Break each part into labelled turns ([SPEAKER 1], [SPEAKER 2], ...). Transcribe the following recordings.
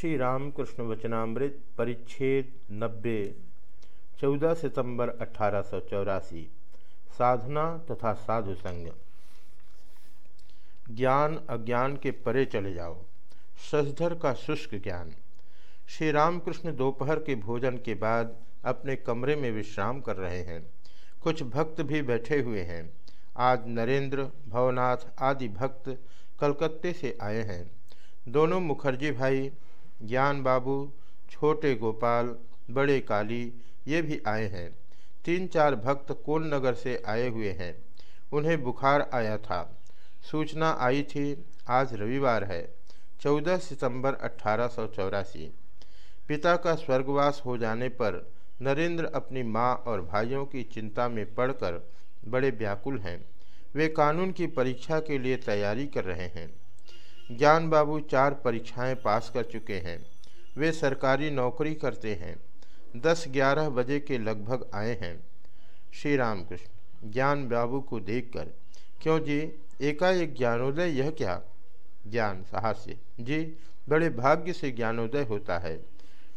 [SPEAKER 1] श्री रामकृष्ण वचनामृत परिच्छेद नब्बे, चौदह सितंबर अठारह सौ चौरासी। साधना तथा साधु संग। ज्ञान अज्ञान के परे चले जाओ। सजधर का शुष्क ज्ञान। श्री रामकृष्ण दोपहर के भोजन के बाद अपने कमरे में विश्राम कर रहे हैं। कुछ भक्त भी बैठे हुए हैं। आज नरेंद्र, भवनाथ आदि भक्त कलकत्ते से आए हैं। दोनों मुखर्जी भाई ज्ञान बाबू, छोटे गोपाल, बड़े काली, ये भी आए हैं। तीन चार भक्त कोल नगर से आए हुए हैं। उन्हें बुखार आया था। सूचना आई थी, आज रविवार है, चौदह सितंबर अट्ठारह पिता का स्वर्गवास हो जाने पर नरेंद्र अपनी माँ और भाइयों की चिंता में पड़कर बड़े व्याकुल हैं। वे कानून की परीक्षा के लिए तैयारी कर रहे हैं। ज्ञान बाबू चार परीक्षाएँ पास कर चुके हैं। वे सरकारी नौकरी करते हैं। दस ग्यारह बजे के लगभग आए हैं। श्री राम कृष्ण ज्ञान बाबू को देखकर, क्यों जी? एकाएक ज्ञानोदय यह क्या? ज्ञान साहस्य। जी, बड़े भाग्य से ज्ञानोदय होता है।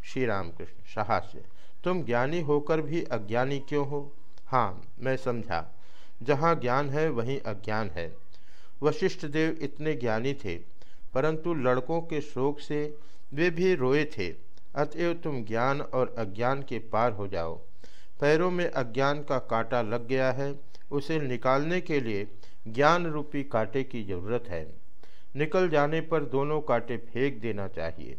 [SPEAKER 1] श्री राम कृष्ण साहस्य। तुम ज्ञानी होकर भी अज्ञानी क्यों हो? हाँ मैं समझा। जहाँ ज्ञान है, वहीं अज्ञान है। वशिष्ठ देव इतने ज्ञानी थे। परंतु लड़कों के शोक से वे भी रोए थे। अतएव तुम ज्ञान और अज्ञान के पार हो जाओ। पैरों में अज्ञान का कांटा लग गया है। उसे निकालने के लिए ज्ञान रूपी कांटे की ज़रूरत है। निकल जाने पर दोनों कांटे फेंक देना चाहिए।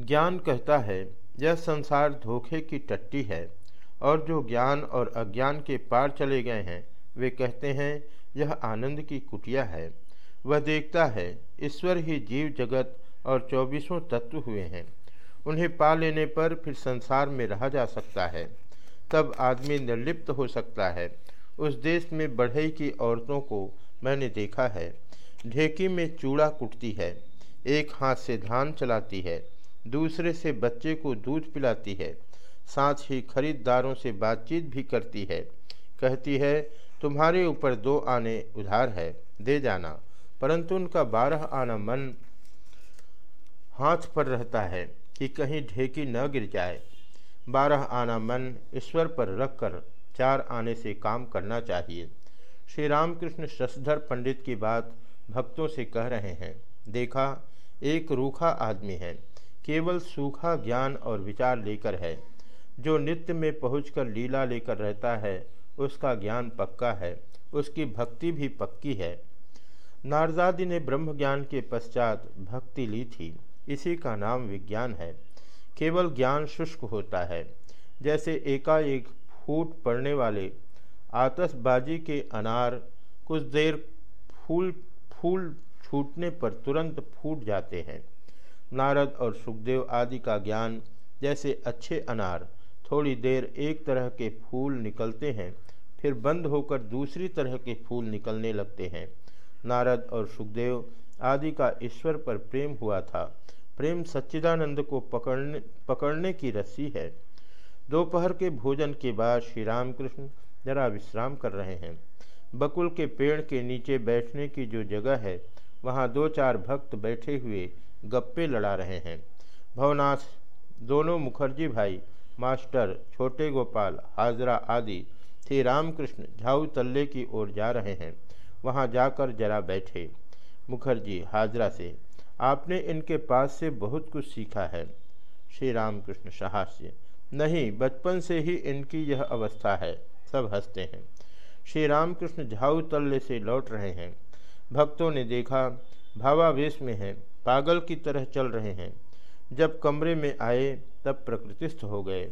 [SPEAKER 1] ज्ञान कहता है, यह संसार धोखे की टट्टी है। और जो ज्ञान और अज्ञान के पार चले गए हैं, वे कहते हैं, यह आनंद की कुटिया है। वह देखता है, ईश्वर ही जीव जगत और चौबीसों तत्व हुए हैं। उन्हें पा लेने पर फिर संसार में रहा जा सकता है। तब आदमी निर्लिप्त हो सकता है। उस देश में बढ़ई की औरतों को मैंने देखा है। ढेकी में चूड़ा कुटती है। एक हाथ से धान चलाती है, दूसरे से बच्चे को दूध पिलाती है। साथ ही खरीदारों से बातचीत भी करती है। कहती है, तुम्हारे ऊपर दो आने उधार है, दे जाना। परंतु उनका बारह आना मन हाथ पर रहता है कि कहीं ढेकी न गिर जाए। बारह आना मन ईश्वर पर रखकर चार आने से काम करना चाहिए। श्री रामकृष्ण शशधर पंडित की बात भक्तों से कह रहे हैं। देखा, एक रूखा आदमी है, केवल सूखा ज्ञान और विचार लेकर है। जो नित्य में पहुंचकर लीला लेकर रहता है, उसका ज्ञान पक्का है, उसकी भक्ति भी पक्की है। नारदादी ने ब्रह्म ज्ञान के पश्चात भक्ति ली थी। इसी का नाम विज्ञान है। केवल ज्ञान शुष्क होता है। जैसे एकाएक फूट पड़ने वाले आतशबाजी के अनार कुछ देर फूल फूल छूटने पर तुरंत फूट जाते हैं। नारद और सुखदेव आदि का ज्ञान जैसे अच्छे अनार थोड़ी देर एक तरह के फूल निकलते हैं, फिर बंद होकर दूसरी तरह के फूल निकलने लगते हैं। नारद और सुखदेव आदि का ईश्वर पर प्रेम हुआ था। प्रेम सच्चिदानंद को पकड़ने पकड़ने की रस्सी है। दोपहर के भोजन के बाद श्री रामकृष्ण जरा विश्राम कर रहे हैं। बकुल के पेड़ के नीचे बैठने की जो जगह है, वहाँ दो चार भक्त बैठे हुए गप्पे लड़ा रहे हैं। भवनाथ, दोनों मुखर्जी भाई, मास्टर, छोटे गोपाल, हाजरा आदि, श्री रामकृष्ण झाऊ तल्ले की ओर जा रहे हैं। वहाँ जाकर जरा बैठे। मुखर्जी हाजरा से, आपने इनके पास से बहुत कुछ सीखा है। श्री रामकृष्ण साहस्य, नहीं, बचपन से ही इनकी यह अवस्था है। सब हँसते हैं। श्री रामकृष्ण झाऊ तल्ले से लौट रहे हैं। भक्तों ने देखा, भावावेश में हैं, पागल की तरह चल रहे हैं। जब कमरे में आए, तब प्रकृतिस्थ हो गए।